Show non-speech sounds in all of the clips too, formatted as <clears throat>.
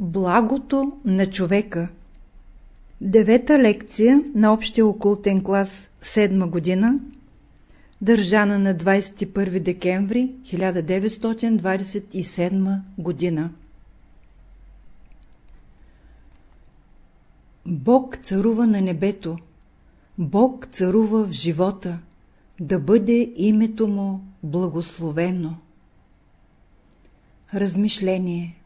Благото на човека Девета лекция на общия окултен клас, седма година, държана на 21 декември 1927 година. Бог царува на небето, Бог царува в живота, да бъде името му благословено. Размишление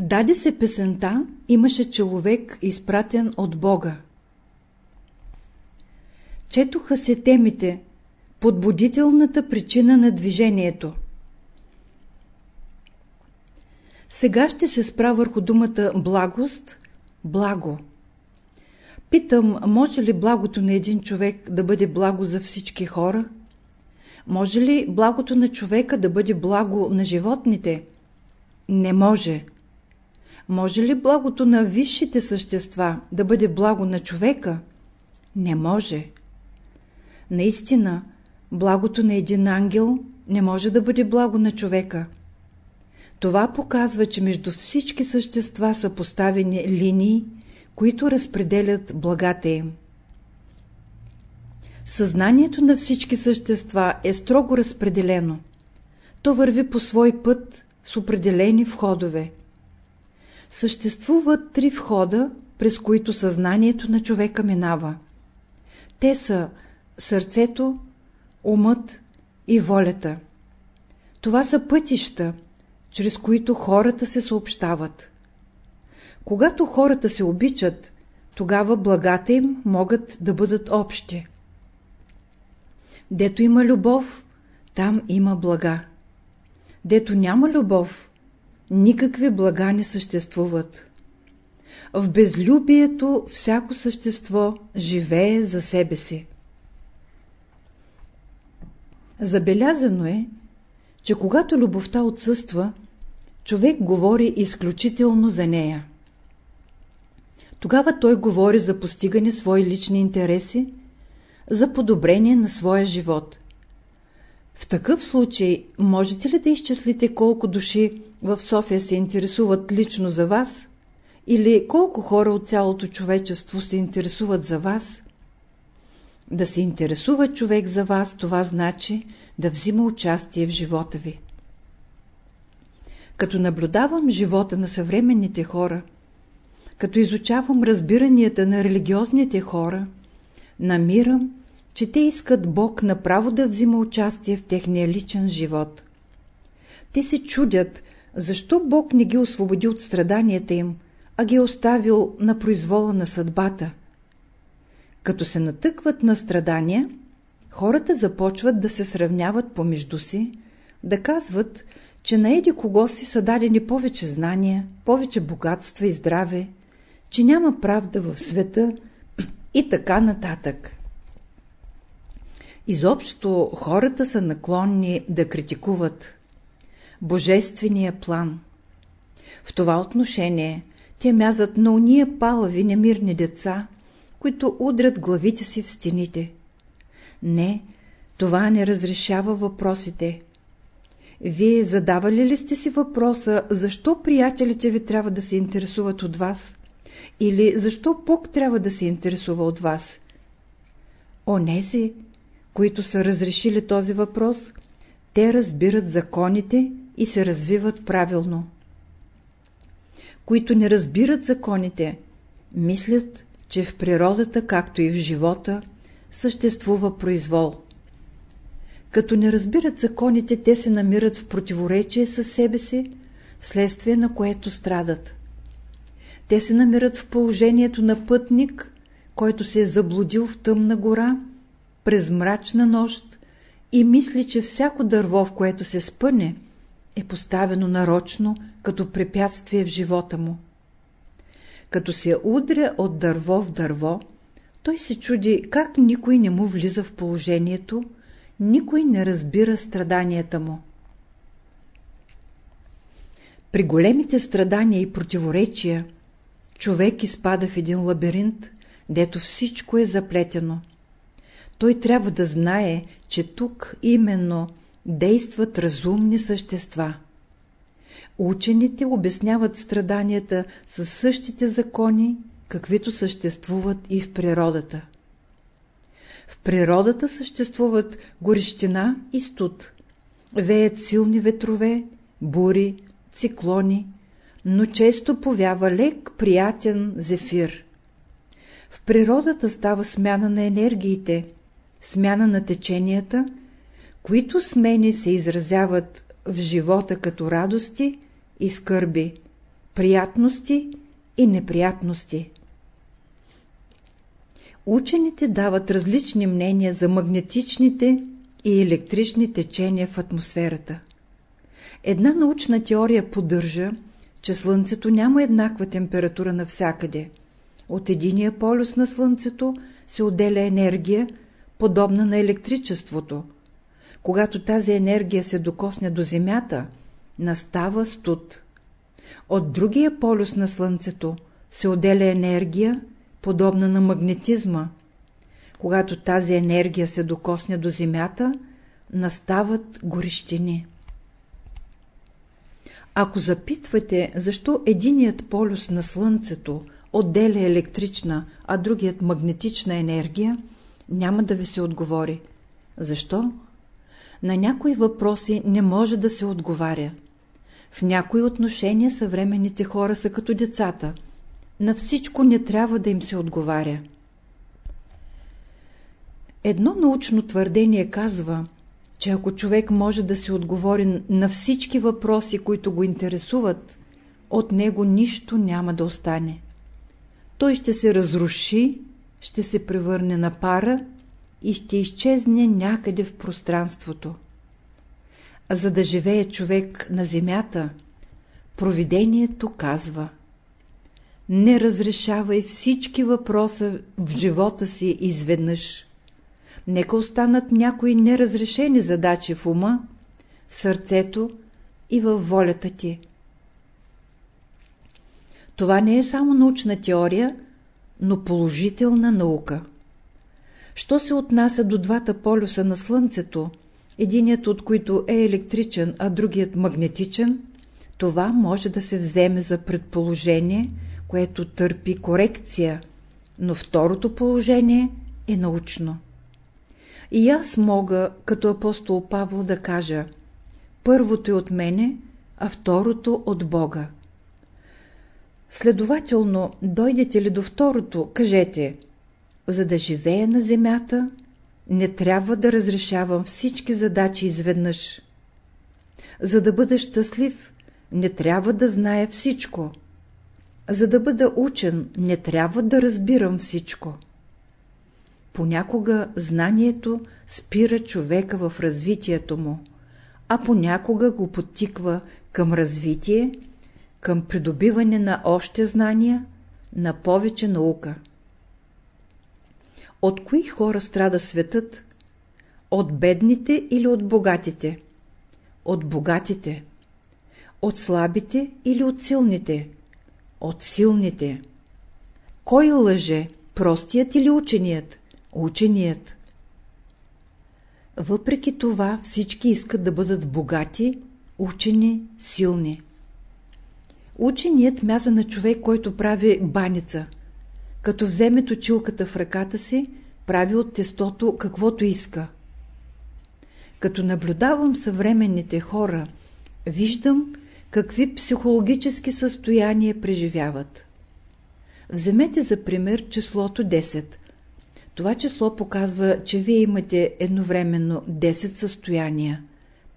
Даде се песента, имаше човек изпратен от Бога. Четоха се темите Подбудителната причина на движението. Сега ще се спра върху думата благост, благо. Питам, може ли благото на един човек да бъде благо за всички хора? Може ли благото на човека да бъде благо на животните? Не може. Може ли благото на висшите същества да бъде благо на човека? Не може. Наистина, благото на един ангел не може да бъде благо на човека. Това показва, че между всички същества са поставени линии, които разпределят благата им. Съзнанието на всички същества е строго разпределено. То върви по свой път с определени входове. Съществуват три входа, през които съзнанието на човека минава. Те са сърцето, умът и волята. Това са пътища, чрез които хората се съобщават. Когато хората се обичат, тогава благата им могат да бъдат общи. Дето има любов, там има блага. Дето няма любов, никакви блага не съществуват. В безлюбието всяко същество живее за себе си. Забелязано е, че когато любовта отсъства, човек говори изключително за нея. Тогава той говори за постигане свои лични интереси, за подобрение на своя живот. В такъв случай можете ли да изчислите колко души в София се интересуват лично за вас? Или колко хора от цялото човечество се интересуват за вас? Да се интересува човек за вас, това значи да взима участие в живота ви. Като наблюдавам живота на съвременните хора, като изучавам разбиранията на религиозните хора, намирам, че те искат Бог направо да взима участие в техния личен живот. Те се чудят, защо Бог не ги освободи от страданията им, а ги е оставил на произвола на съдбата. Като се натъкват на страдания, хората започват да се сравняват помежду си, да казват, че на еди кого си са дадени повече знания, повече богатства и здраве, че няма правда в света <clears throat> и така нататък. Изобщо хората са наклонни да критикуват божествения план. В това отношение те мязат на уния палави немирни деца, които удрят главите си в стените. Не, това не разрешава въпросите. Вие задавали ли сте си въпроса, защо приятелите ви трябва да се интересуват от вас? Или защо Бог трябва да се интересува от вас? Онези, които са разрешили този въпрос, те разбират законите и се развиват правилно. Които не разбират законите, мислят, че в природата, както и в живота, съществува произвол. Като не разбират законите, те се намират в противоречие с себе си, вследствие на което страдат. Те се намират в положението на пътник, който се е заблудил в тъмна гора, през мрачна нощ и мисли, че всяко дърво, в което се спъне, е поставено нарочно като препятствие в живота му. Като се удря от дърво в дърво, той се чуди как никой не му влиза в положението, никой не разбира страданията му. При големите страдания и противоречия, човек изпада в един лабиринт, дето всичко е заплетено. Той трябва да знае, че тук именно действат разумни същества. Учените обясняват страданията със същите закони, каквито съществуват и в природата. В природата съществуват горещина и студ. Веят силни ветрове, бури, циклони, но често повява лек, приятен зефир. В природата става смяна на енергиите, смяна на теченията, които смени се изразяват в живота като радости и скърби, приятности и неприятности. Учените дават различни мнения за магнетичните и електрични течения в атмосферата. Една научна теория поддържа, че Слънцето няма еднаква температура навсякъде. От единия полюс на Слънцето се отделя енергия, подобна на електричеството. Когато тази енергия се докосне до Земята, настава студ. От другия полюс на Слънцето се отделя енергия, подобна на магнетизма. Когато тази енергия се докосне до Земята, настават горещини. Ако запитвате, защо единият полюс на Слънцето отделя електрична, а другият магнетична енергия, няма да ви се отговори. Защо? На някои въпроси не може да се отговаря. В някои отношения съвременните хора са като децата. На всичко не трябва да им се отговаря. Едно научно твърдение казва, че ако човек може да се отговори на всички въпроси, които го интересуват, от него нищо няма да остане. Той ще се разруши, ще се превърне на пара и ще изчезне някъде в пространството. А за да живее човек на земята, провидението казва Не разрешавай всички въпроса в живота си изведнъж. Нека останат някои неразрешени задачи в ума, в сърцето и във волята ти. Това не е само научна теория, но положителна наука. Що се отнася до двата полюса на Слънцето, единият от които е електричен, а другият магнетичен, това може да се вземе за предположение, което търпи корекция, но второто положение е научно. И аз мога, като апостол Павла, да кажа първото е от мене, а второто от Бога. Следователно, дойдете ли до второто, кажете, за да живея на земята, не трябва да разрешавам всички задачи изведнъж. За да бъда щастлив, не трябва да зная всичко. За да бъда учен, не трябва да разбирам всичко. Понякога знанието спира човека в развитието му, а понякога го подтиква към развитие, към придобиване на още знания, на повече наука. От кои хора страда светът? От бедните или от богатите? От богатите. От слабите или от силните? От силните. Кой лъже, простият или ученият? Ученият. Въпреки това всички искат да бъдат богати, учени, силни. Ученият мяза на човек, който прави баница. Като вземе точилката в ръката си, прави от тестото каквото иска. Като наблюдавам съвременните хора, виждам какви психологически състояния преживяват. Вземете за пример числото 10. Това число показва, че вие имате едновременно 10 състояния,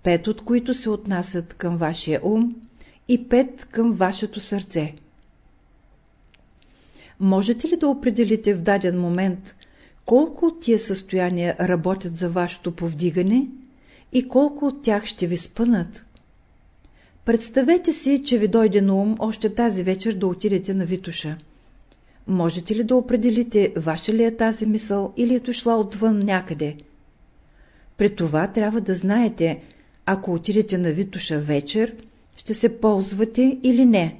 5 от които се отнасят към вашия ум и 5 към вашето сърце. Можете ли да определите в даден момент колко от тия състояния работят за вашето повдигане и колко от тях ще ви спънат? Представете си, че ви дойде на ум още тази вечер да отидете на Витуша. Можете ли да определите, ваша ли е тази мисъл или е дошла отвън някъде? При това трябва да знаете, ако отидете на Витуша вечер, ще се ползвате или не.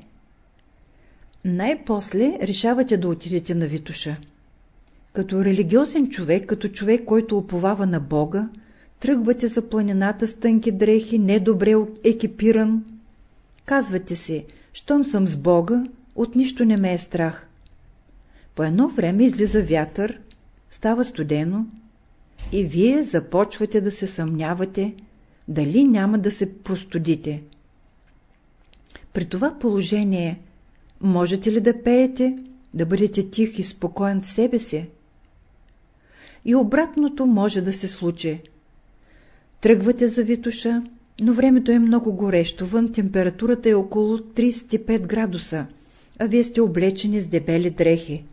Най-после решавате да отидете на Витуша. Като религиозен човек, като човек, който оповава на Бога, тръгвате за планината с тънки дрехи, недобре екипиран. Казвате си, щом съм с Бога, от нищо не ме е страх. По едно време излиза вятър, става студено и вие започвате да се съмнявате, дали няма да се простудите. При това положение можете ли да пеете, да бъдете тих и спокоен в себе си? И обратното може да се случи. Тръгвате за Витуша, но времето е много горещо, вън температурата е около 35 градуса, а вие сте облечени с дебели дрехи.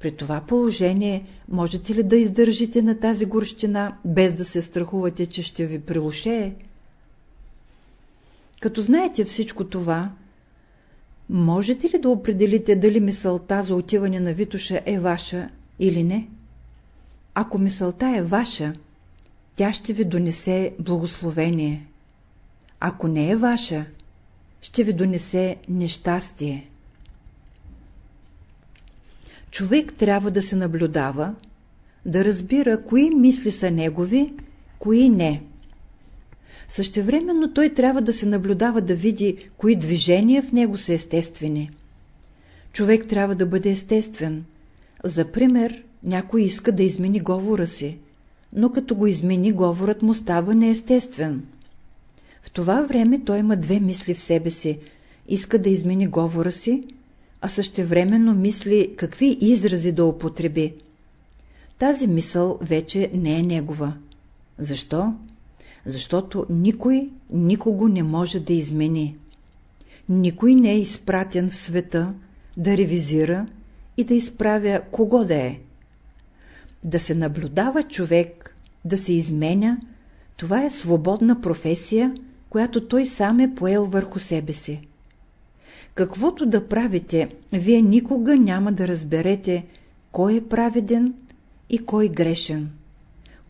При това положение можете ли да издържите на тази горщина, без да се страхувате, че ще ви прилушее? Като знаете всичко това, можете ли да определите дали мисълта за отиване на Витуша е ваша или не? Ако мисълта е ваша, тя ще ви донесе благословение. Ако не е ваша, ще ви донесе нещастие. Човек трябва да се наблюдава, да разбира кои мисли са негови, кои не. Същевременно той трябва да се наблюдава да види, кои движения в него са естествени. Човек трябва да бъде естествен. За пример, някой иска да измени говора си, но като го измени, говорът му става неестествен. В това време той има две мисли в себе си. Иска да измени говора си, а същевременно мисли какви изрази да употреби. Тази мисъл вече не е негова. Защо? Защото никой никого не може да измени. Никой не е изпратен в света да ревизира и да изправя кого да е. Да се наблюдава човек, да се изменя, това е свободна професия, която той сам е поел върху себе си. Каквото да правите, вие никога няма да разберете кой е праведен и кой грешен,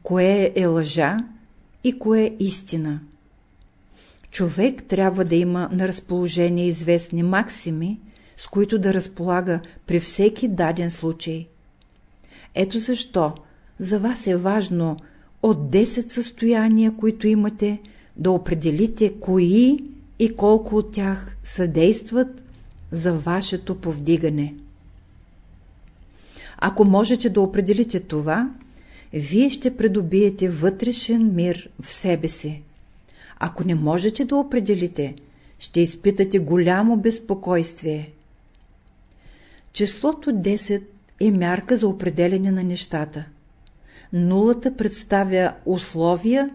кое е лъжа и кое е истина. Човек трябва да има на разположение известни максими, с които да разполага при всеки даден случай. Ето защо за вас е важно от 10 състояния, които имате, да определите кои и колко от тях съдействат за вашето повдигане. Ако можете да определите това, вие ще придобиете вътрешен мир в себе си. Ако не можете да определите, ще изпитате голямо безпокойствие. Числото 10 е мярка за определене на нещата. Нулата представя условия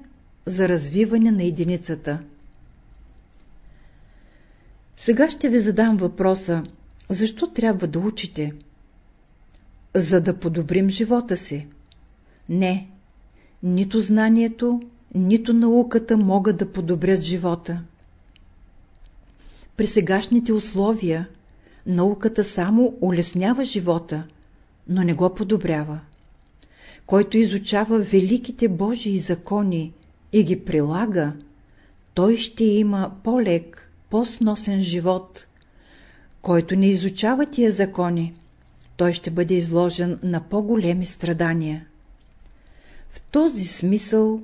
за развиване на единицата. Сега ще ви задам въпроса, защо трябва да учите? За да подобрим живота си. Не, нито знанието, нито науката могат да подобрят живота. При сегашните условия науката само улеснява живота, но не го подобрява. Който изучава великите Божии закони и ги прилага, той ще има по-лек, по-сносен живот. Който не изучава тия закони, той ще бъде изложен на по-големи страдания. В този смисъл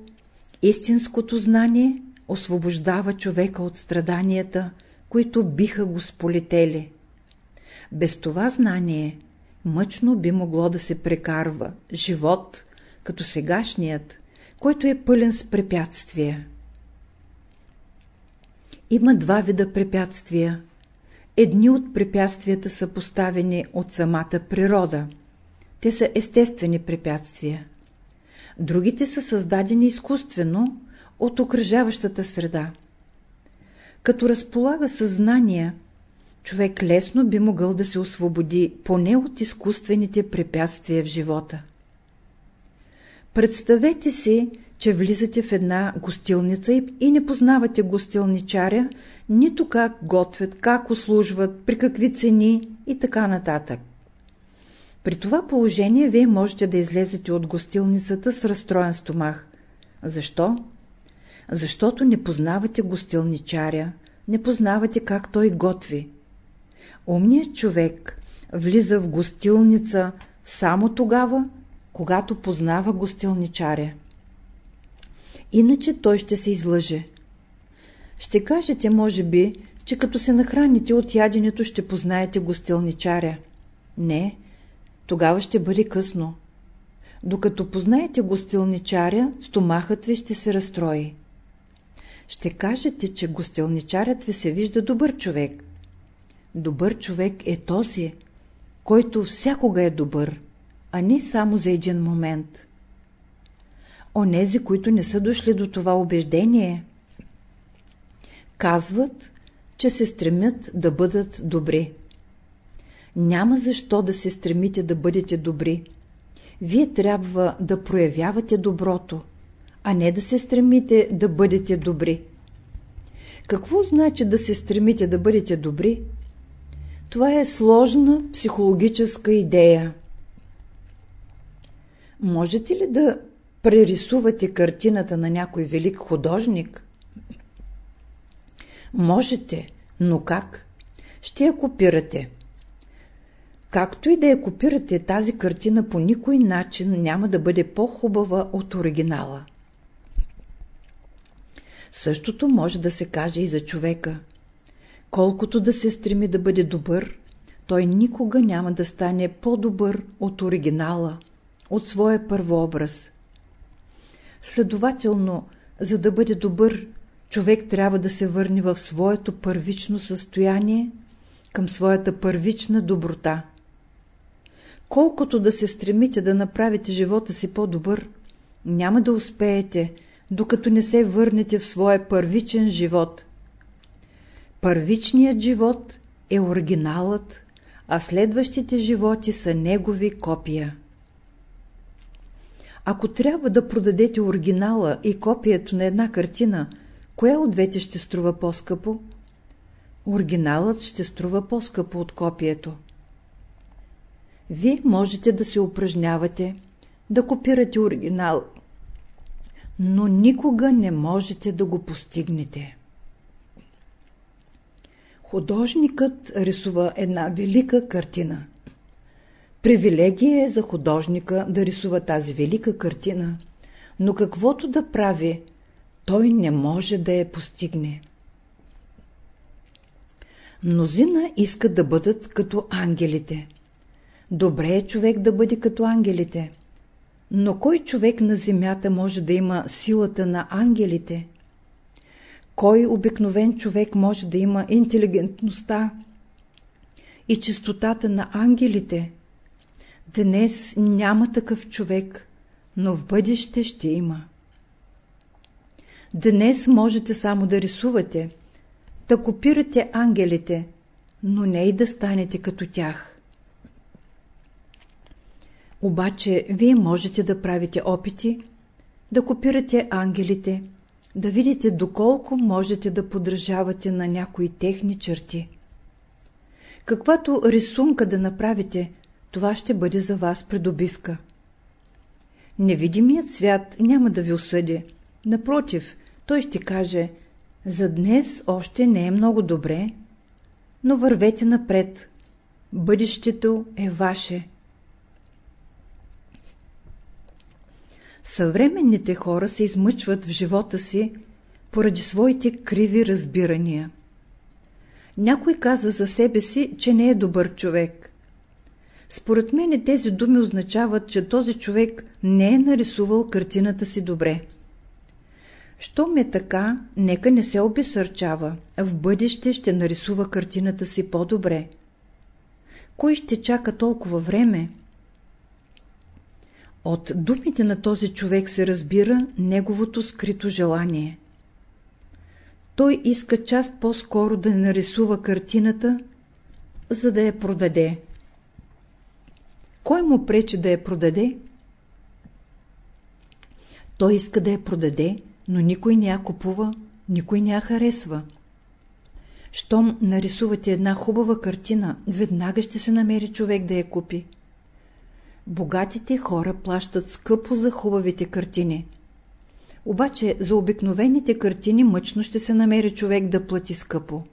истинското знание освобождава човека от страданията, които биха го сполетели. Без това знание мъчно би могло да се прекарва живот, като сегашният, който е пълен с препятствия. Има два вида препятствия. Едни от препятствията са поставени от самата природа. Те са естествени препятствия. Другите са създадени изкуствено от окръжаващата среда. Като разполага съзнание, човек лесно би могъл да се освободи поне от изкуствените препятствия в живота. Представете си, че влизате в една гостилница и не познавате гостилничаря, нито как готвят, как услужват, при какви цени и така нататък. При това положение вие можете да излезете от гостилницата с разстроен стомах. Защо? Защото не познавате гостилничаря, не познавате как той готви. Умният човек влиза в гостилница само тогава, когато познава гостилничаря. Иначе той ще се излъже. Ще кажете, може би, че като се нахраните от яденето ще познаете гостилничаря. Не, тогава ще бъде късно. Докато познаете гостилничаря, стомахът ви ще се разстрои. Ще кажете, че гостилничарят ви се вижда добър човек. Добър човек е този, който всякога е добър, а не само за един момент. Онези, които не са дошли до това убеждение, казват, че се стремят да бъдат добри. Няма защо да се стремите да бъдете добри. Вие трябва да проявявате доброто, а не да се стремите да бъдете добри. Какво значи да се стремите да бъдете добри? Това е сложна психологическа идея. Можете ли да прерисувате картината на някой велик художник? Можете, но как? Ще я копирате. Както и да я копирате, тази картина по никой начин няма да бъде по-хубава от оригинала. Същото може да се каже и за човека. Колкото да се стреми да бъде добър, той никога няма да стане по-добър от оригинала, от своя първообраз. Следователно, за да бъде добър, човек трябва да се върне в своето първично състояние, към своята първична доброта. Колкото да се стремите да направите живота си по-добър, няма да успеете, докато не се върнете в своя първичен живот. Първичният живот е оригиналът, а следващите животи са негови копия. Ако трябва да продадете оригинала и копието на една картина, коя от двете ще струва по-скъпо? Оригиналът ще струва по-скъпо от копието. Вие можете да се упражнявате, да копирате оригинал, но никога не можете да го постигнете. Художникът рисува една велика картина. Привилегия е за художника да рисува тази велика картина, но каквото да прави, той не може да я постигне. Мнозина искат да бъдат като ангелите. Добре е човек да бъде като ангелите. Но кой човек на земята може да има силата на ангелите? Кой обикновен човек може да има интелигентността и чистотата на ангелите? Днес няма такъв човек, но в бъдеще ще има. Днес можете само да рисувате, да копирате ангелите, но не и да станете като тях. Обаче вие можете да правите опити, да копирате ангелите, да видите доколко можете да подражавате на някои техни черти. Каквато рисунка да направите, това ще бъде за вас придобивка. Невидимият свят няма да ви осъди. Напротив, той ще каже, за днес още не е много добре, но вървете напред. Бъдещето е ваше. Съвременните хора се измъчват в живота си поради своите криви разбирания. Някой казва за себе си, че не е добър човек. Според мен тези думи означават, че този човек не е нарисувал картината си добре. Щом е така, нека не се обесърчава, в бъдеще ще нарисува картината си по-добре. Кой ще чака толкова време? От думите на този човек се разбира неговото скрито желание. Той иска част по-скоро да нарисува картината, за да я продаде. Кой му пречи да я продаде? Той иска да я продаде, но никой не я купува, никой не я харесва. Щом нарисувате една хубава картина, веднага ще се намери човек да я купи. Богатите хора плащат скъпо за хубавите картини. Обаче за обикновените картини мъчно ще се намери човек да плати скъпо.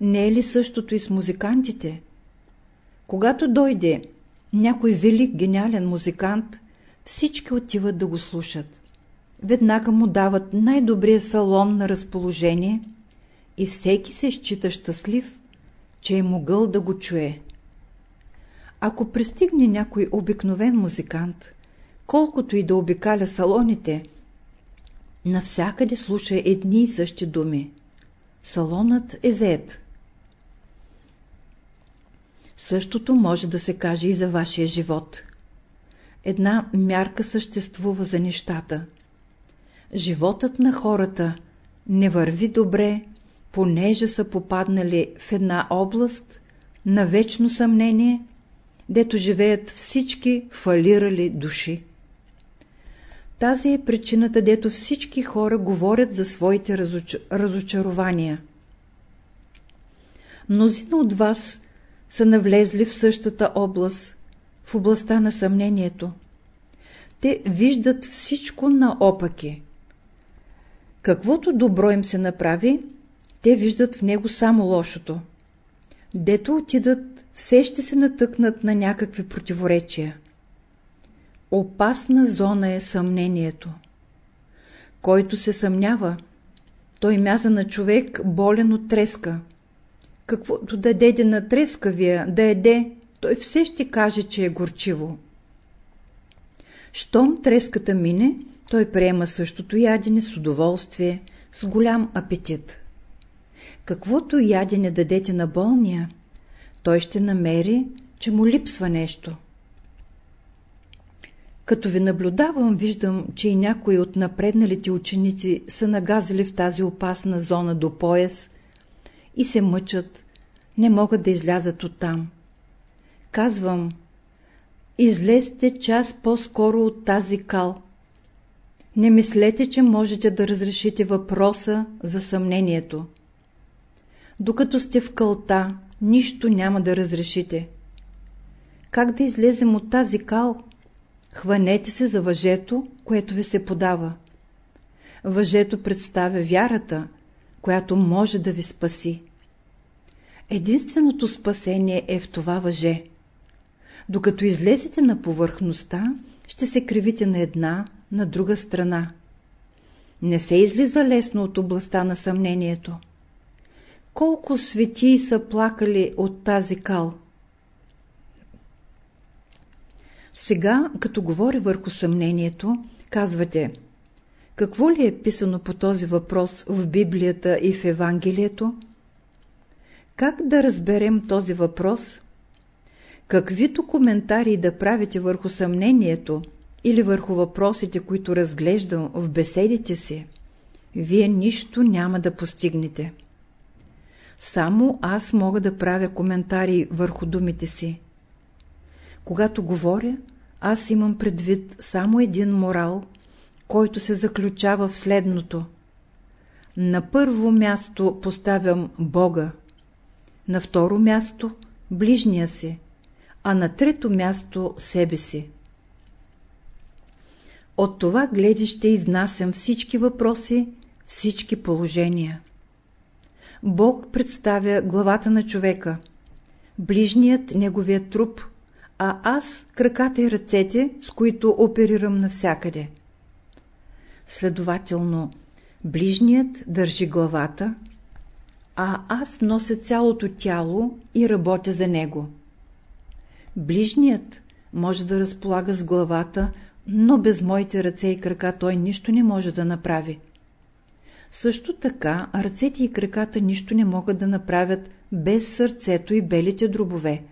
Не е ли същото и с музикантите? Когато дойде някой велик гениален музикант, всички отиват да го слушат. веднага му дават най-добрия салон на разположение и всеки се счита щастлив, че е могъл да го чуе. Ако пристигне някой обикновен музикант, колкото и да обикаля салоните, навсякъде слуша едни и същи думи. Салонът е зает. Същото може да се каже и за вашия живот. Една мярка съществува за нещата. Животът на хората не върви добре, понеже са попаднали в една област на вечно съмнение, дето живеят всички фалирали души. Тази е причината, дето всички хора говорят за своите разоч... разочарования. Мнозина от вас са навлезли в същата област, в областта на съмнението. Те виждат всичко наопаки. Каквото добро им се направи, те виждат в него само лошото. Дето отидат, все ще се натъкнат на някакви противоречия. Опасна зона е съмнението. Който се съмнява, той мяза на човек болен от треска. Каквото да деде на трескавия, да еде, той все ще каже, че е горчиво. Щом треската мине, той приема същото ядене с удоволствие, с голям апетит. Каквото ядене дадете на болния, той ще намери, че му липсва нещо. Като ви наблюдавам, виждам, че и някои от напредналите ученици са нагазали в тази опасна зона до пояс и се мъчат, не могат да излязат оттам. Казвам, излезте час по-скоро от тази кал. Не мислете, че можете да разрешите въпроса за съмнението. Докато сте в кълта, нищо няма да разрешите. Как да излезем от тази кал? Хванете се за въжето, което ви се подава. Въжето представя вярата, която може да ви спаси. Единственото спасение е в това въже. Докато излезете на повърхността, ще се кривите на една, на друга страна. Не се излиза лесно от областта на съмнението. Колко светии са плакали от тази кал? Сега, като говори върху съмнението, казвате Какво ли е писано по този въпрос в Библията и в Евангелието? Как да разберем този въпрос? Каквито коментари да правите върху съмнението или върху въпросите, които разглеждам в беседите си, вие нищо няма да постигнете. Само аз мога да правя коментари върху думите си. Когато говоря, аз имам предвид само един морал, който се заключава в следното. На първо място поставям Бога, на второ място ближния си, а на трето място себе си. От това гледище изнасям всички въпроси, всички положения. Бог представя главата на човека, ближният неговият труп, а аз краката и ръцете, с които оперирам навсякъде. Следователно, ближният държи главата, а аз нося цялото тяло и работя за него. Ближният може да разполага с главата, но без моите ръце и крака той нищо не може да направи. Също така ръцете и краката нищо не могат да направят без сърцето и белите дробове.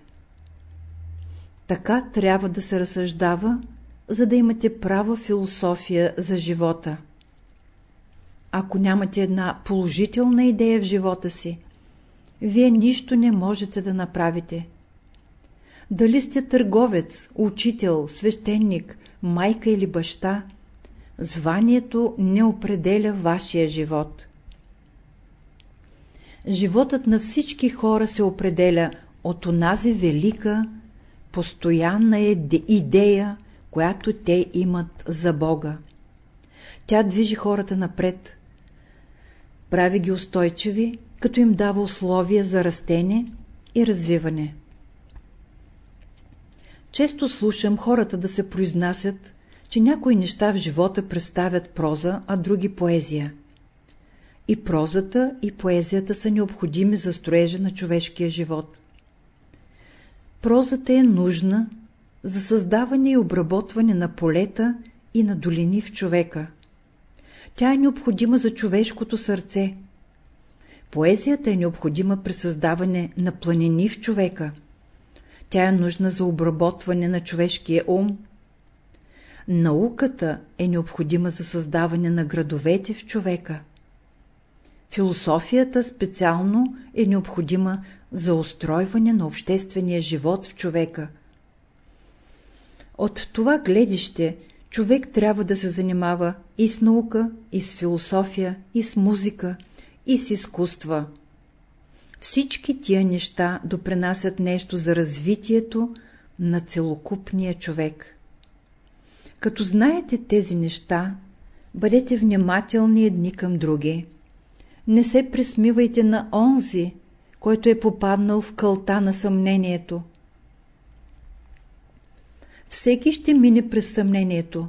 Така трябва да се разсъждава, за да имате права философия за живота. Ако нямате една положителна идея в живота си, вие нищо не можете да направите. Дали сте търговец, учител, свещеник, майка или баща, званието не определя вашия живот. Животът на всички хора се определя от онази велика, постоянна идея, която те имат за Бога. Тя движи хората напред, прави ги устойчиви, като им дава условия за растене и развиване. Често слушам хората да се произнасят, че някои неща в живота представят проза, а други поезия. И прозата, и поезията са необходими за строежа на човешкия живот. Прозата е нужна за създаване и обработване на полета и на долини в човека. Тя е необходима за човешкото сърце. Поезията е необходима при създаване на планини в човека. Тя е нужна за обработване на човешкия ум. Науката е необходима за създаване на градовете в човека. Философията специално е необходима за устройване на обществения живот в човека. От това гледище човек трябва да се занимава и с наука, и с философия, и с музика, и с изкуства. Всички тия неща допринасят нещо за развитието на целокупния човек. Като знаете тези неща, бъдете внимателни едни към други. Не се присмивайте на онзи, който е попаднал в кълта на съмнението. Всеки ще мине през съмнението.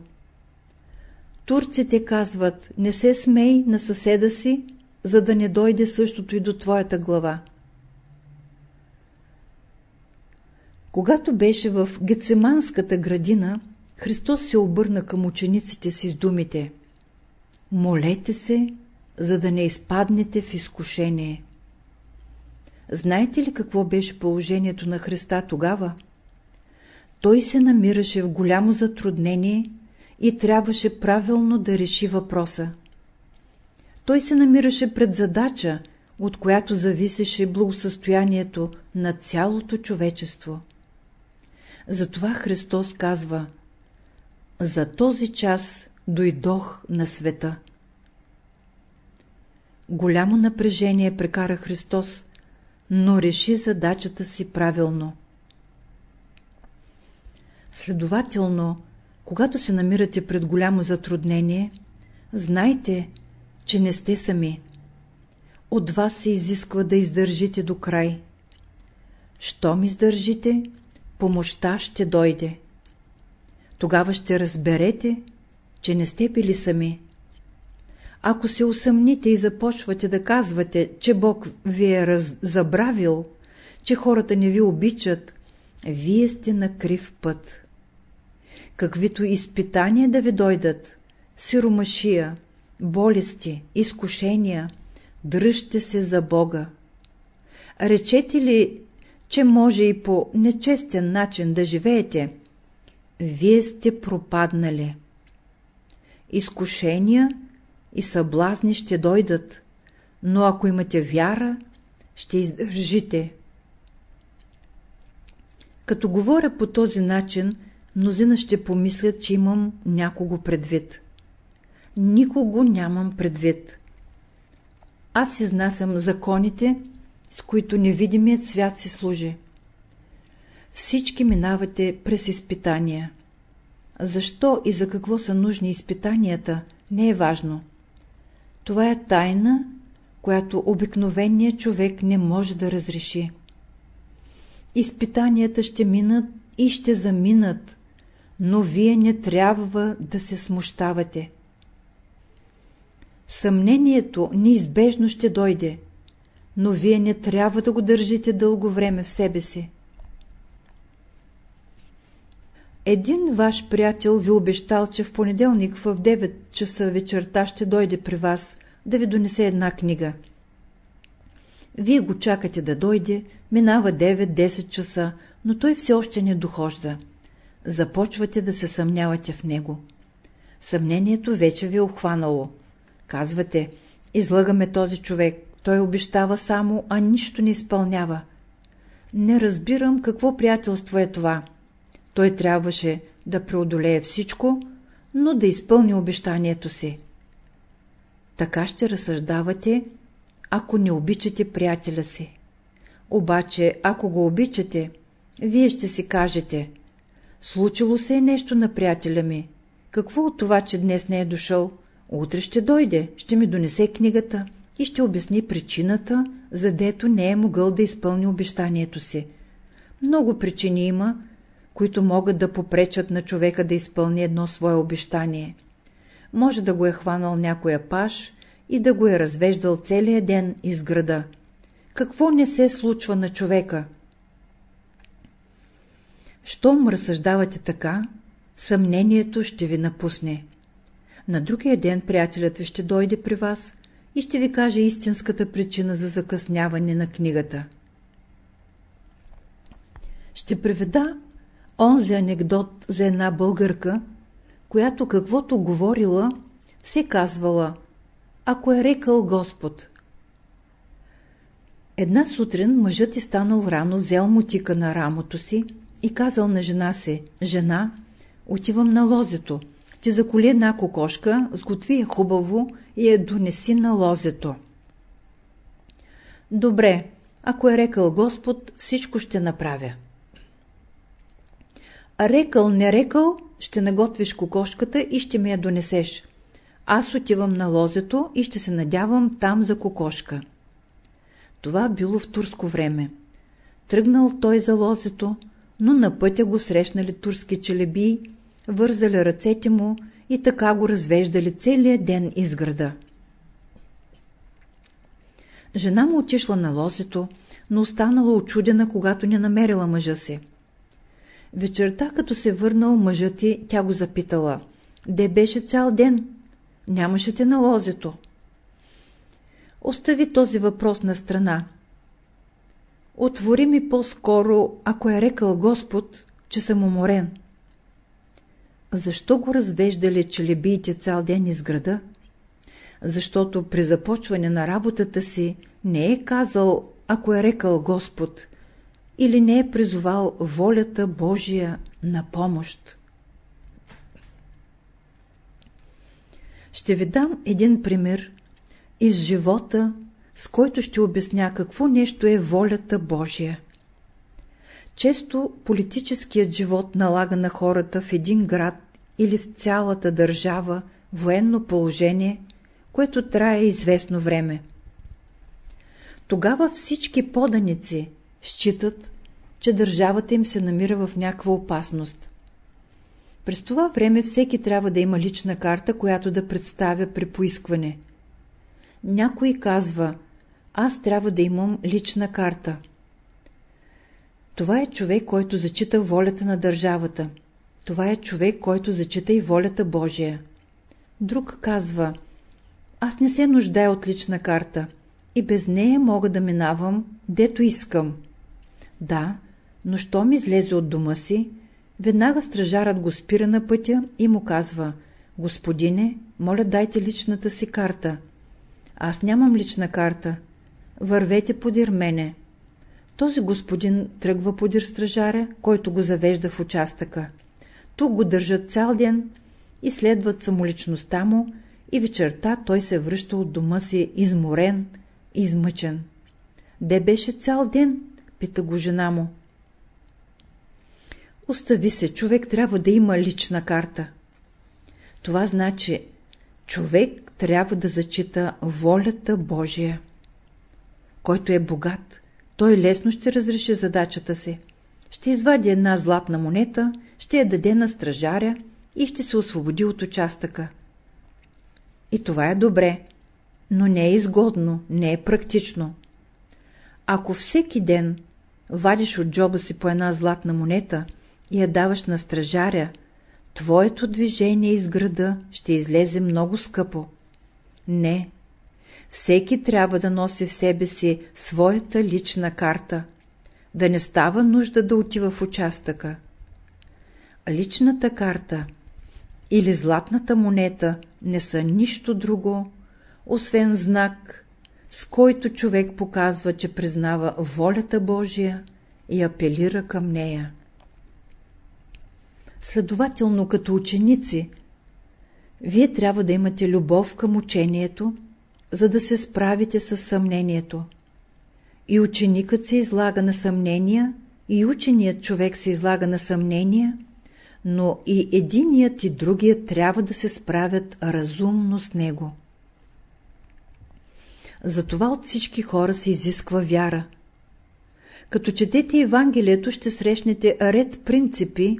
Турците казват, не се смей на съседа си, за да не дойде същото и до твоята глава. Когато беше в Гецеманската градина, Христос се обърна към учениците си с думите Молете се, за да не изпаднете в изкушение. Знаете ли какво беше положението на Христа тогава? Той се намираше в голямо затруднение и трябваше правилно да реши въпроса. Той се намираше пред задача, от която зависеше благосъстоянието на цялото човечество. Затова Христос казва «За този час дойдох на света». Голямо напрежение прекара Христос, но реши задачата си правилно. Следователно, когато се намирате пред голямо затруднение, знайте, че не сте сами. От вас се изисква да издържите до край. Щом издържите, помощта ще дойде. Тогава ще разберете, че не сте били сами. Ако се усъмните и започвате да казвате, че Бог ви е забравил, че хората не ви обичат, вие сте на крив път. Каквито изпитания да ви дойдат, сиромашия, болести, изкушения, дръжте се за Бога. Речете ли, че може и по нечестен начин да живеете, вие сте пропаднали. Изкушения и съблазни ще дойдат, но ако имате вяра, ще издържите. Като говоря по този начин, мнозина ще помислят, че имам някого предвид. Никого нямам предвид. Аз изнасям законите, с които невидимият свят си служи. Всички минавате през изпитания. Защо и за какво са нужни изпитанията, не е важно. Това е тайна, която обикновеният човек не може да разреши. Изпитанията ще минат и ще заминат, но вие не трябва да се смущавате. Съмнението неизбежно ще дойде, но вие не трябва да го държите дълго време в себе си. Един ваш приятел ви обещал, че в понеделник в 9 часа вечерта ще дойде при вас да ви донесе една книга. Вие го чакате да дойде, минава 9-10 часа, но той все още не дохожда. Започвате да се съмнявате в него. Съмнението вече ви е обхванало. Казвате, излъгаме този човек, той обещава само, а нищо не изпълнява. Не разбирам какво приятелство е това. Той трябваше да преодолее всичко, но да изпълни обещанието си. Така ще разсъждавате, ако не обичате приятеля си. Обаче, ако го обичате, вие ще си кажете, случило се е нещо на приятеля ми. Какво от това, че днес не е дошъл? Утре ще дойде, ще ми донесе книгата и ще обясни причината, задето не е могъл да изпълни обещанието си. Много причини има, които могат да попречат на човека да изпълни едно свое обещание. Може да го е хванал някоя паш и да го е развеждал целия ден из града. Какво не се случва на човека? Щом разсъждавате така, съмнението ще ви напусне. На другия ден приятелят ви ще дойде при вас и ще ви каже истинската причина за закъсняване на книгата. Ще преведа онзи анекдот за една българка, която каквото говорила, все казвала, ако е рекал Господ. Една сутрин мъжът е станал рано, взел мутика на рамото си и казал на жена си, жена, отивам на лозето, ти заколи една кокошка, сготви я хубаво и я донеси на лозето. Добре, ако е рекал Господ, всичко ще направя. А рекал, не рекал, ще наготвиш кокошката и ще ми я донесеш. Аз отивам на лозето и ще се надявам там за кокошка. Това било в турско време. Тръгнал той за лозето, но на пътя го срещнали турски челеби, вързали ръцете му и така го развеждали целия ден из града. Жена му отишла на лозето, но останала очудена, когато не намерила мъжа си. Вечерта, като се върнал мъжът ти, тя го запитала. Де беше цял ден? Нямаше те на лозето. Остави този въпрос на страна. Отвори ми по-скоро, ако е рекал Господ, че съм уморен. Защо го развеждали челебиите цял ден из града? Защото при започване на работата си не е казал, ако е рекал Господ, или не е призовал волята Божия на помощ. Ще ви дам един пример из живота, с който ще обясня какво нещо е волята Божия. Често политическият живот налага на хората в един град или в цялата държава военно положение, което трае известно време. Тогава всички поданици считат, че държавата им се намира в някаква опасност. През това време всеки трябва да има лична карта, която да представя при поискване. Някой казва, аз трябва да имам лична карта. Това е човек, който зачита волята на държавата. Това е човек, който зачита и волята Божия. Друг казва, аз не се нуждая от лична карта и без нея мога да минавам, дето искам. Да, но щом излезе от дома си, веднага стражарът го спира на пътя и му казва «Господине, моля дайте личната си карта». Аз нямам лична карта. Вървете подир мене. Този господин тръгва подир стражаря, който го завежда в участъка. Тук го държат цял ден, изследват самоличността му и вечерта той се връща от дома си изморен, измъчен. Де беше цял ден? пита го жена му. Остави се, човек трябва да има лична карта. Това значи, човек трябва да зачита волята Божия. Който е богат, той лесно ще разреши задачата си. Ще извади една златна монета, ще я даде на стражаря и ще се освободи от участъка. И това е добре, но не е изгодно, не е практично. Ако всеки ден вадиш от джоба си по една златна монета я даваш на стражаря, твоето движение из града ще излезе много скъпо. Не, всеки трябва да носи в себе си своята лична карта, да не става нужда да отива в участъка. Личната карта или златната монета не са нищо друго, освен знак, с който човек показва, че признава волята Божия и апелира към нея. Следователно, като ученици, вие трябва да имате любов към учението, за да се справите с съмнението. И ученикът се излага на съмнения, и ученият човек се излага на съмнения, но и единият и другият трябва да се справят разумно с него. Затова от всички хора се изисква вяра. Като четете Евангелието, ще срещнете ред принципи,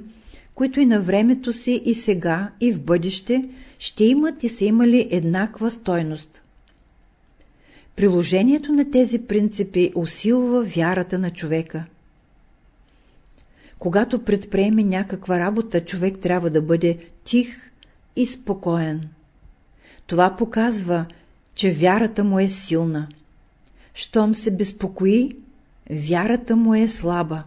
които и на времето си и сега и в бъдеще ще имат и са имали еднаква стойност. Приложението на тези принципи усилва вярата на човека. Когато предприеме някаква работа, човек трябва да бъде тих и спокоен. Това показва, че вярата му е силна. Щом се безпокои, вярата му е слаба.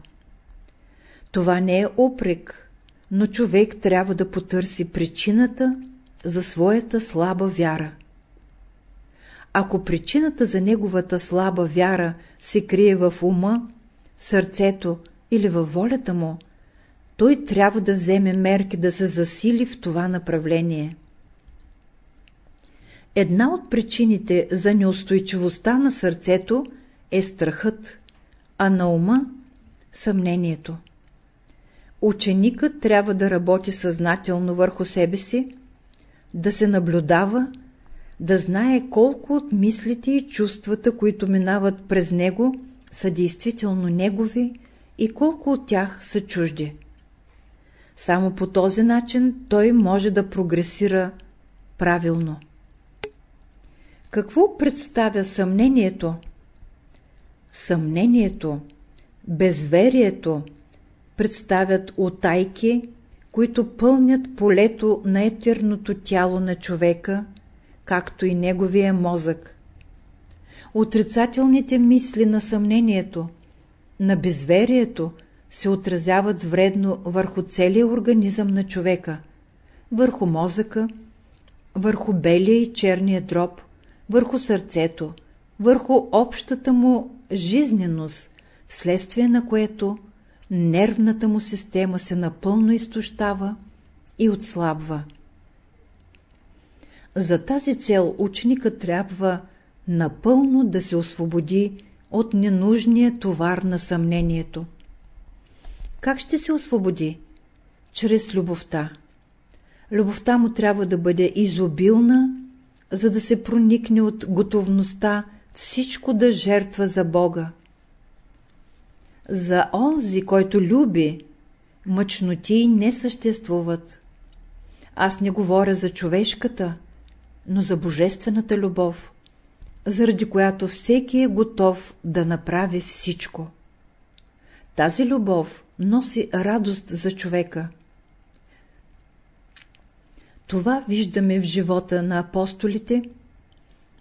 Това не е опрек, но човек трябва да потърси причината за своята слаба вяра. Ако причината за неговата слаба вяра се крие в ума, в сърцето или във волята му, той трябва да вземе мерки да се засили в това направление. Една от причините за неустойчивостта на сърцето е страхът, а на ума – съмнението. Ученикът трябва да работи съзнателно върху себе си, да се наблюдава, да знае колко от мислите и чувствата, които минават през него, са действително негови и колко от тях са чужди. Само по този начин той може да прогресира правилно. Какво представя съмнението? Съмнението, безверието представят отайки, които пълнят полето на етерното тяло на човека, както и неговия мозък. Отрицателните мисли на съмнението, на безверието се отразяват вредно върху целия организъм на човека, върху мозъка, върху белия и черния дроб, върху сърцето, върху общата му жизненост, вследствие на което нервната му система се напълно изтощава и отслабва. За тази цел ученика трябва напълно да се освободи от ненужния товар на съмнението. Как ще се освободи? Чрез любовта. Любовта му трябва да бъде изобилна, за да се проникне от готовността всичко да жертва за Бога. За онзи, който люби, мъчноти не съществуват. Аз не говоря за човешката, но за божествената любов, заради която всеки е готов да направи всичко. Тази любов носи радост за човека. Това виждаме в живота на апостолите,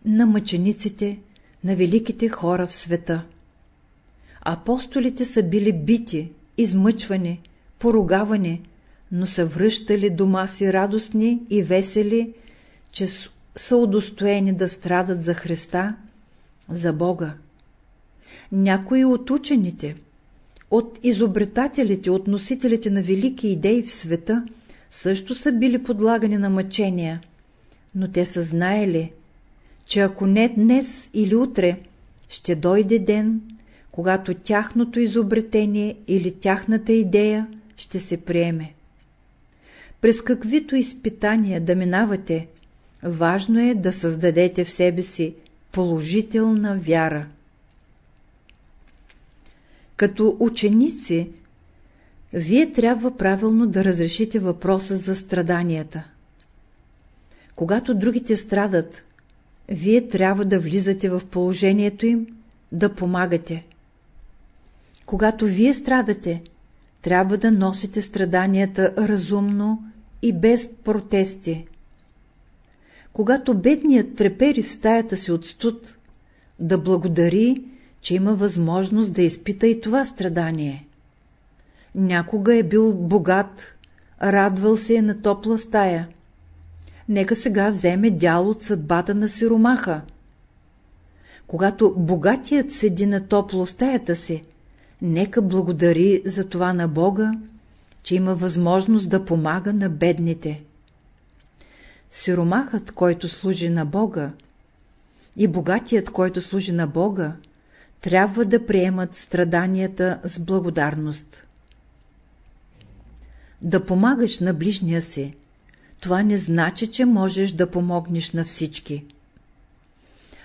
на мъчениците, на великите хора в света. Апостолите са били бити, измъчвани, поругавани, но са връщали дома си радостни и весели, че са удостоени да страдат за Христа, за Бога. Някои от учените, от изобретателите, от носителите на велики идеи в света, също са били подлагани на мъчения, но те са знаели, че ако не днес или утре, ще дойде ден, когато тяхното изобретение или тяхната идея ще се приеме. През каквито изпитания да минавате, важно е да създадете в себе си положителна вяра. Като ученици, вие трябва правилно да разрешите въпроса за страданията. Когато другите страдат, вие трябва да влизате в положението им, да помагате. Когато вие страдате, трябва да носите страданията разумно и без протести. Когато бедният трепери в стаята си от студ, да благодари, че има възможност да изпита и това страдание. Някога е бил богат, радвал се е на топла стая. Нека сега вземе дял от съдбата на сиромаха. Когато богатият седи на топло стаята си, нека благодари за това на Бога, че има възможност да помага на бедните. Сиромахът, който служи на Бога, и богатият, който служи на Бога, трябва да приемат страданията с благодарност. Да помагаш на ближния си, това не значи, че можеш да помогнеш на всички.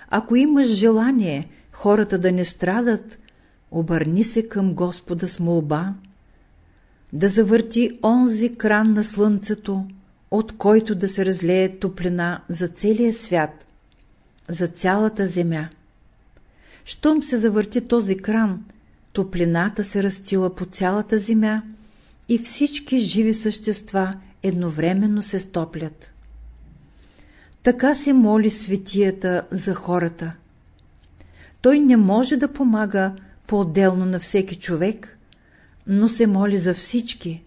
Ако имаш желание хората да не страдат, обърни се към Господа с молба, да завърти онзи кран на слънцето, от който да се разлее топлина за целия свят, за цялата земя. Щом се завърти този кран, топлината се разтила по цялата земя и всички живи същества едновременно се стоплят. Така се моли светията за хората. Той не може да помага по-отделно на всеки човек, но се моли за всички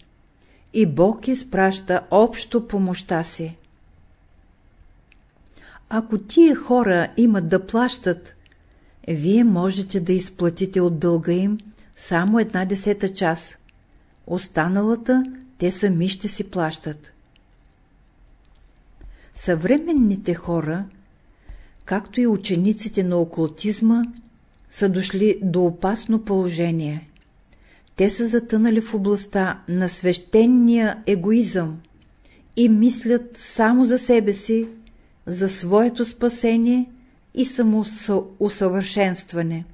и Бог изпраща общо помощта си. Ако тия хора имат да плащат, вие можете да изплатите от дълга им само една десета час. Останалата те сами ще си плащат. Съвременните хора, както и учениците на окултизма, са дошли до опасно положение. Те са затънали в областта на свещения егоизъм и мислят само за себе си, за своето спасение и самоусъвършенстване.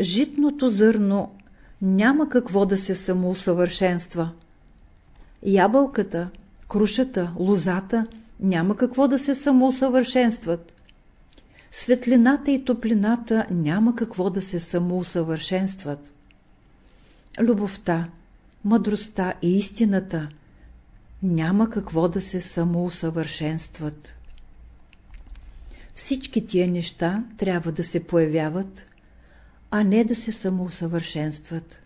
Житното зърно няма какво да се самоусъвършенства. Ябълката, крушата, лозата няма какво да се самоусъвършенстват. Светлината и топлината няма какво да се самоусъвършенстват. Любовта, мъдростта и истината няма какво да се самоусъвършенстват. Всички тия неща трябва да се появяват, а не да се самоусъвършенстват.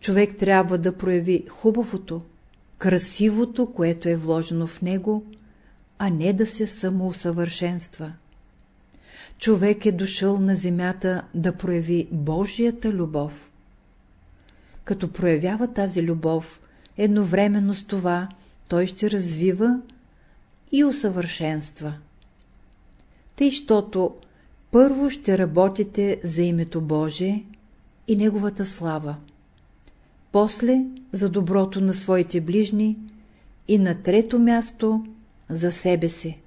Човек трябва да прояви хубавото, красивото, което е вложено в него, а не да се самоусъвършенства. Човек е дошъл на земята да прояви Божията любов. Като проявява тази любов, едновременно с това той ще развива и усъвършенства. Тъй, щото първо ще работите за името Божие и Неговата слава, после за доброто на своите ближни и на трето място за себе си.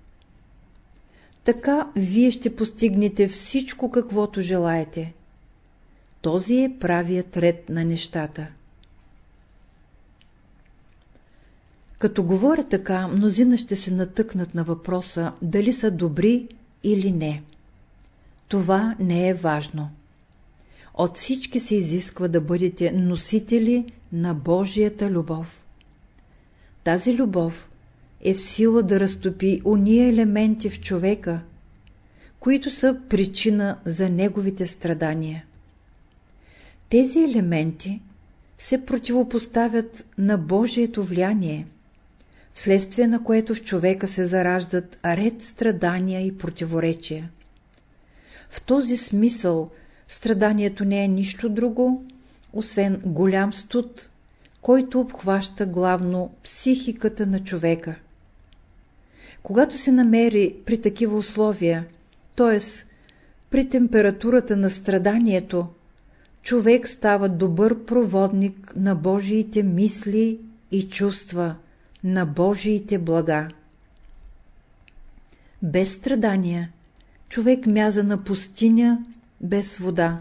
Така вие ще постигнете всичко, каквото желаете. Този е правият ред на нещата. Като говоря така, мнозина ще се натъкнат на въпроса, дали са добри или не. Това не е важно. От всички се изисква да бъдете носители на Божията любов. Тази любов е в сила да разтопи уния елементи в човека, които са причина за неговите страдания. Тези елементи се противопоставят на Божието влияние, вследствие на което в човека се зараждат ред страдания и противоречия. В този смисъл страданието не е нищо друго, освен голям студ, който обхваща главно психиката на човека. Когато се намери при такива условия, т.е. при температурата на страданието, човек става добър проводник на Божиите мисли и чувства, на Божиите блага. Без страдания човек мяза на пустиня без вода.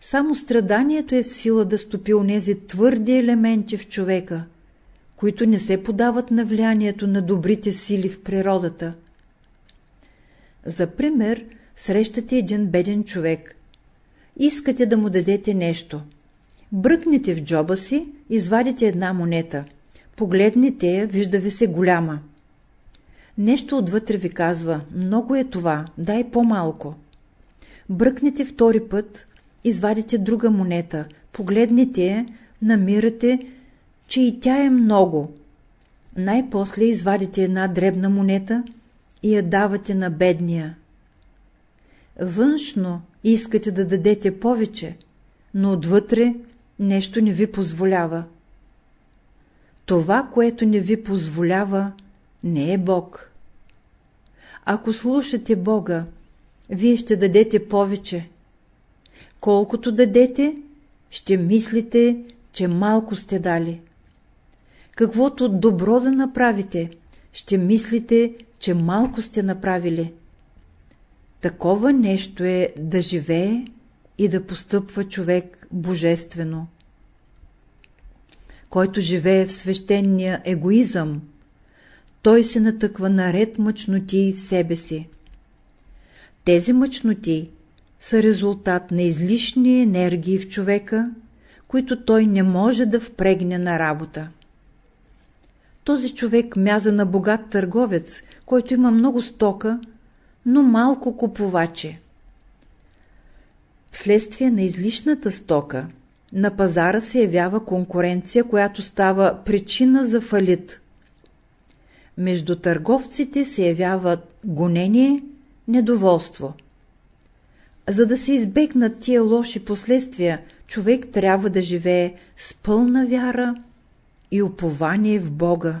Само страданието е в сила да стопи онези твърди елементи в човека, които не се подават на влиянието на добрите сили в природата. За пример, срещате един беден човек. Искате да му дадете нещо. Бръкнете в джоба си, извадите една монета. Погледнете я, вижда ви се голяма. Нещо отвътре ви казва, много е това, дай по-малко. Бръкнете втори път, извадите друга монета, погледнете я, намирате, че и тя е много. Най-после извадите една дребна монета и я давате на бедния. Външно искате да дадете повече, но отвътре нещо не ви позволява. Това, което не ви позволява, не е Бог. Ако слушате Бога, вие ще дадете повече. Колкото дадете, ще мислите, че малко сте дали. Каквото добро да направите, ще мислите, че малко сте направили. Такова нещо е да живее и да постъпва човек божествено. Който живее в свещения егоизъм, той се натъква на ред мъчноти в себе си. Тези мъчноти са резултат на излишни енергии в човека, които той не може да впрегне на работа. Този човек мяза на богат търговец, който има много стока, но малко купувачи. Вследствие на излишната стока, на пазара се явява конкуренция, която става причина за фалит. Между търговците се явява гонение, недоволство. За да се избегнат тия лоши последствия, човек трябва да живее с пълна вяра и упование в Бога,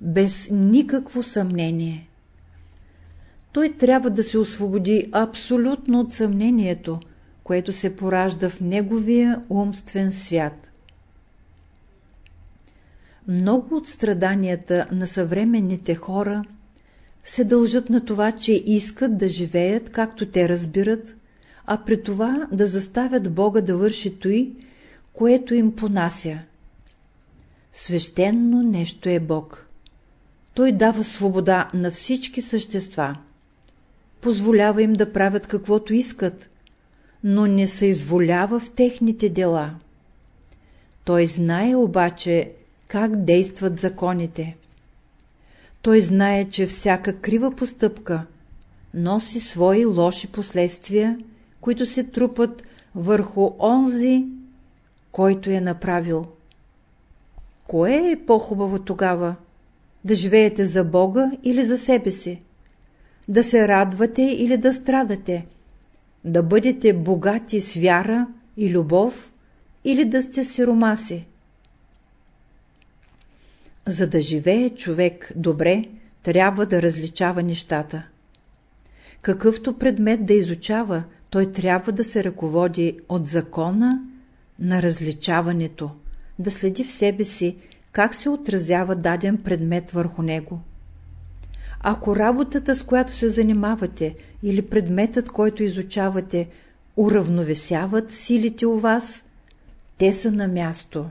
без никакво съмнение. Той трябва да се освободи абсолютно от съмнението, което се поражда в неговия умствен свят. Много от страданията на съвременните хора се дължат на това, че искат да живеят както те разбират, а при това да заставят Бога да върши той, което им понася. Свещенно нещо е Бог. Той дава свобода на всички същества. Позволява им да правят каквото искат, но не се изволява в техните дела. Той знае обаче как действат законите. Той знае, че всяка крива постъпка носи свои лоши последствия, които се трупат върху онзи, който е направил. Кое е по-хубаво тогава? Да живеете за Бога или за себе си? Да се радвате или да страдате? Да бъдете богати с вяра и любов или да сте сиромаси? За да живее човек добре, трябва да различава нещата. Какъвто предмет да изучава, той трябва да се ръководи от закона на различаването, да следи в себе си как се отразява даден предмет върху него. Ако работата, с която се занимавате, или предметът, който изучавате, уравновесяват силите у вас, те са на място.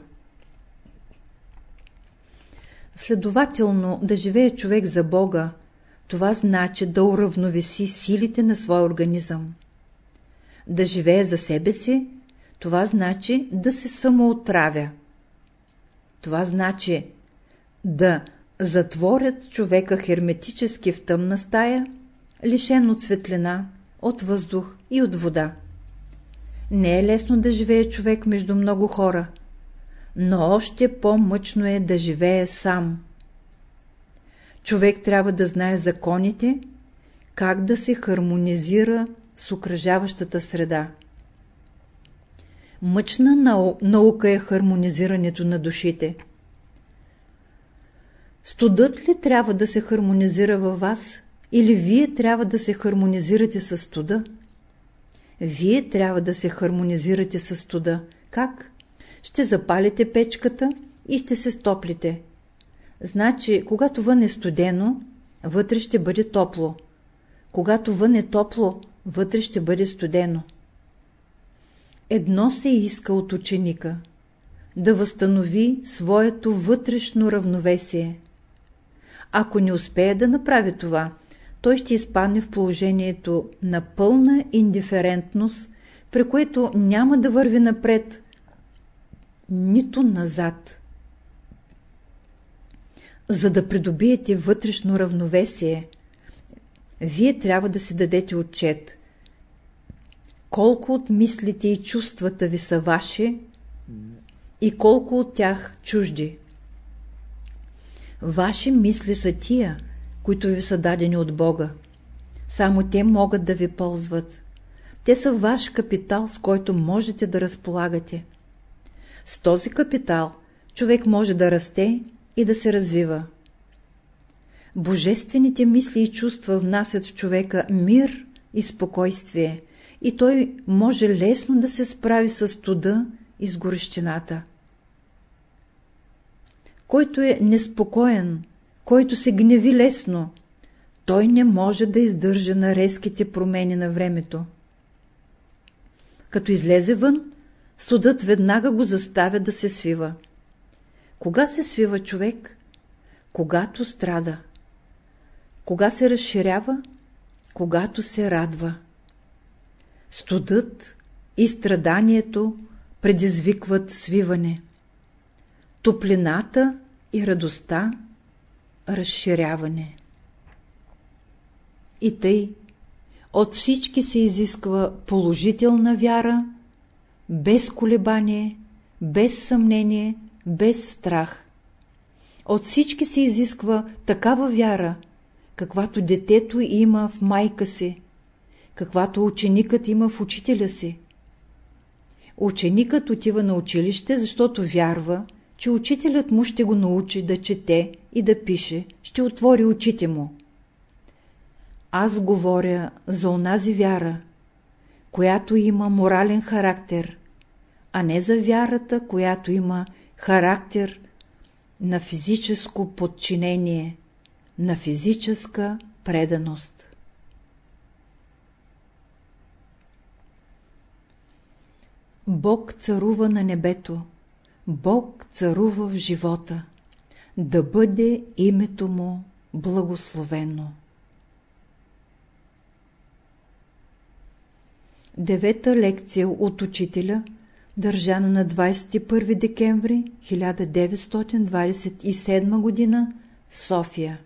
Следователно, да живее човек за Бога, това значи да уравновеси силите на своя организъм. Да живее за себе си, това значи да се самоотравя. Това значи да затворят човека херметически в тъмна стая, лишен от светлина, от въздух и от вода. Не е лесно да живее човек между много хора, но още по-мъчно е да живее сам. Човек трябва да знае законите, как да се хармонизира с окръжаващата среда. Мъчна наука е хармонизирането на душите. Студът ли трябва да се хармонизира във вас, или вие трябва да се хармонизирате с студа? Вие трябва да се хармонизирате с студа. Как? Ще запалите печката и ще се стоплите. Значи, когато вън е студено, вътре ще бъде топло. Когато вън е топло, вътре ще бъде студено. Едно се иска от ученика – да възстанови своето вътрешно равновесие. Ако не успее да направи това, той ще изпадне в положението на пълна индиферентност, при което няма да върви напред, нито назад. За да придобиете вътрешно равновесие, вие трябва да си дадете отчет. Колко от мислите и чувствата ви са ваши и колко от тях чужди. Ваши мисли са тия, които ви са дадени от Бога. Само те могат да ви ползват. Те са ваш капитал, с който можете да разполагате. С този капитал човек може да расте и да се развива. Божествените мисли и чувства внасят в човека мир и спокойствие, и той може лесно да се справи с студа и с горещината. Който е неспокоен, който се гневи лесно, той не може да издържа на резките промени на времето. Като излезе вън, судът веднага го заставя да се свива. Кога се свива човек? Когато страда. Кога се разширява? Когато се радва. Студът и страданието предизвикват свиване. Топлината и радостта – разширяване. И тъй, от всички се изисква положителна вяра, без колебание, без съмнение, без страх. От всички се изисква такава вяра, каквато детето има в майка си, каквато ученикът има в учителя си. Ученикът отива на училище, защото вярва, че учителят му ще го научи да чете и да пише, ще отвори очите му. Аз говоря за онази вяра, която има морален характер, а не за вярата, която има характер на физическо подчинение, на физическа преданост. Бог царува на небето, Бог царува в живота, да бъде името му благословено. Девета лекция от учителя, държана на 21 декември 1927 г. София